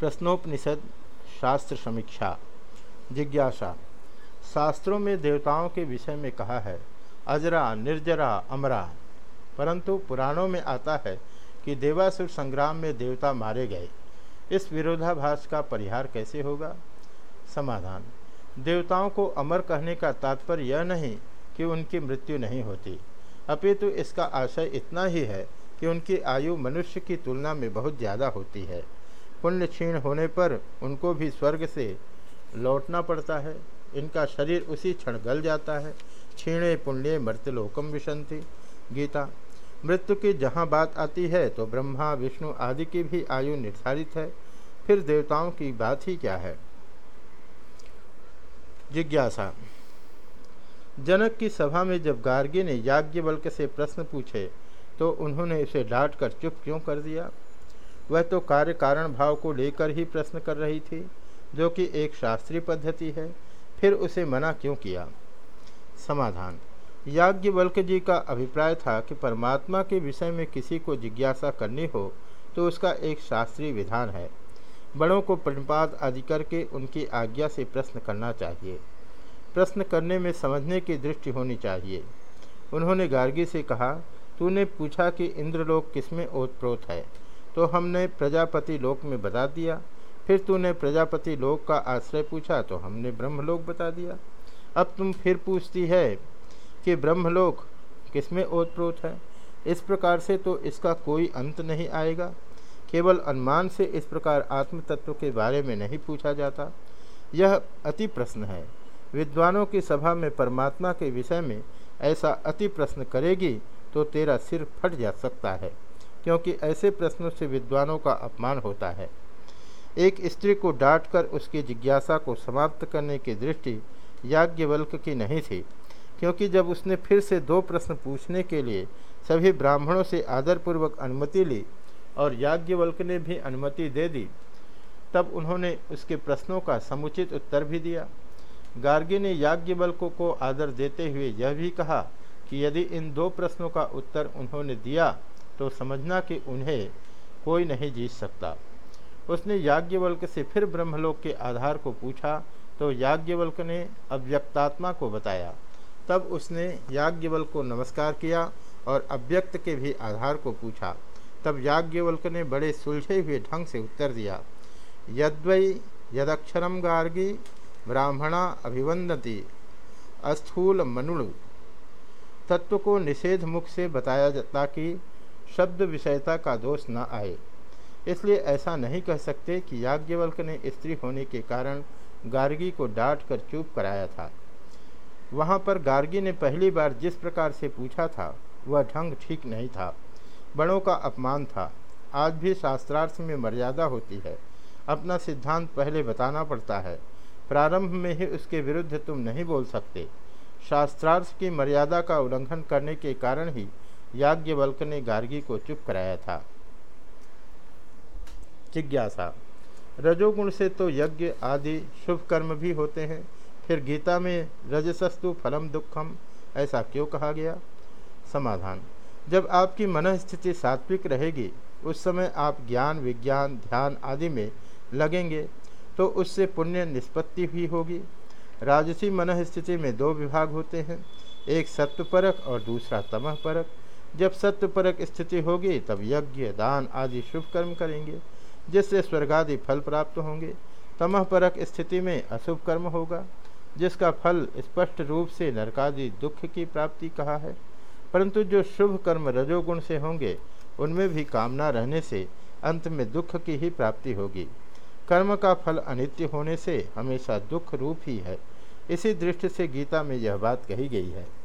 प्रश्नोपनिषद, शास्त्र समीक्षा, जिज्ञासा। शास्त्रों में देवताओं के विषय में कहा है, अजरा, निर्जरा, अमरा। परंतु पुराणों में आता है कि देवासुर संग्राम में देवता मारे गए। इस विरोधाभास का परिहार कैसे होगा? समाधान। देवताओं को अमर कहने का तात्पर्य यह नहीं कि उनकी मृत्यु नहीं होती। अपितु इसका आशय इतना ही है कि उनकी आयु मनुष्य की तुलना में बहुत ज़्यादा होती है। पुण्य क्षीण होने पर उनको भी स्वर्ग से लौटना पड़ता है। इनका शरीर उसी क्षण गल जाता है। क्षीणे पुण्य मृत्युलोकम विशंति। गीता, मृत्यु की जहाँ बात आती है तो ब्रह्मा, विष्णु आदि की भी आयु निर्धारित है। फिर देवताओं की बात ही क्या है? जिज्ञासा, जनक की सभा में जब गार्गी ने याज्ञवल्क से प्रश्न पूछे तो उन्होंने उसे डांट कर चुप क्यों कर दिया? वह तो कार्य कारण भाव को लेकर ही प्रश्न कर रही थी, जो कि एक शास्त्रीय पद्धति है, फिर उसे मना क्यों किया? समाधान। याज्ञवल्क जी का अभिप्राय था कि परमात्मा के विषय में किसी को जिज्ञासा करनी हो तो उसका एक शास्त्रीय विधान है। बड़ों को प्रणपात आदि करके उनकी आज्ञा से प्रश्न करना चाहिए। प्रश्न करने में समझने की दृष्टि होनी चाहिए। उन्होंने गार्गी से कहा, तूने पूछा कि इंद्रलोक किसमें ओतप्रोत है? तो हमने प्रजापति लोक में बता दिया। फिर तूने प्रजापति लोक का आश्रय पूछा तो हमने ब्रह्मलोक बता दिया। अब तुम फिर पूछती है कि ब्रह्मलोक किसमें ओतप्रोत है? इस प्रकार से तो इसका कोई अंत नहीं आएगा। केवल अनुमान से इस प्रकार आत्म तत्व के बारे में नहीं पूछा जाता। यह अति प्रश्न है। विद्वानों की सभा में परमात्मा के विषय में ऐसा अति प्रश्न करेगी तो तेरा सिर फट जा सकता है। क्योंकि ऐसे प्रश्नों से विद्वानों का अपमान होता है। एक स्त्री को डांट कर उसकी जिज्ञासा को समाप्त करने की दृष्टि याज्ञवल्क की नहीं थी, क्योंकि जब उसने फिर से दो प्रश्न पूछने के लिए सभी ब्राह्मणों से आदरपूर्वक अनुमति ली और याज्ञवल्क ने भी अनुमति दे दी, तब उन्होंने उसके प्रश्नों का समुचित उत्तर भी दिया। गार्गी ने याज्ञवल्क को आदर देते हुए यह भी कहा कि यदि इन दो प्रश्नों का उत्तर उन्होंने दिया तो समझना कि उन्हें कोई नहीं जीत सकता। उसने याज्ञवल्क से फिर ब्रह्मलोक के आधार को पूछा तो याज्ञवल्क ने अव्यक्तात्मा को बताया। तब उसने याज्ञवल्क को नमस्कार किया और अव्यक्त के भी आधार को पूछा। तब याज्ञवल्क ने बड़े सुलझे हुए ढंग से उत्तर दिया, यद्वै यदक्षरम गार्गी ब्राह्मणा अभिवंदती अस्थूल मनुड़ तत्व को निषेध मुख से बताया ताकि शब्द विषयता का दोष न आए। इसलिए ऐसा नहीं कह सकते कि याज्ञवल्क ने स्त्री होने के कारण गार्गी को डांट कर चुप कराया था। वहाँ पर गार्गी ने पहली बार जिस प्रकार से पूछा था, वह ढंग ठीक नहीं था। बड़ों का अपमान था। आज भी शास्त्रार्थ में मर्यादा होती है। अपना सिद्धांत पहले बताना पड़ता है। प्रारंभ में ही उसके विरुद्ध तुम नहीं बोल सकते। शास्त्रार्थ की मर्यादा का उल्लंघन करने के कारण ही याज्ञवल्क ने गार्गी को चुप कराया था। जिज्ञासा, रजोगुण से तो यज्ञ आदि शुभ कर्म भी होते हैं, फिर गीता में रजसस्तु फलम दुखम, ऐसा क्यों कहा गया? समाधान, जब आपकी मन स्थिति सात्विक रहेगी, उस समय आप ज्ञान, विज्ञान, ध्यान आदि में लगेंगे तो उससे पुण्य निष्पत्ति भी होगी। राजसी मन स्थिति में दो विभाग होते हैं, एक सत्वपरक और दूसरा तमह परक जब सत्वपरक स्थिति होगी, तब यज्ञ, दान आदि शुभ कर्म करेंगे, जिससे स्वर्गादि फल प्राप्त होंगे। तमह परक स्थिति में अशुभ कर्म होगा, जिसका फल स्पष्ट रूप से नरकादि दुख की प्राप्ति कहा है। परंतु जो शुभ कर्म रजोगुण से होंगे, उनमें भी कामना रहने से अंत में दुख की ही प्राप्ति होगी। कर्म का फल अनित्य होने से हमेशा दुख रूप ही है। इसी दृष्टि से गीता में यह बात कही गई है।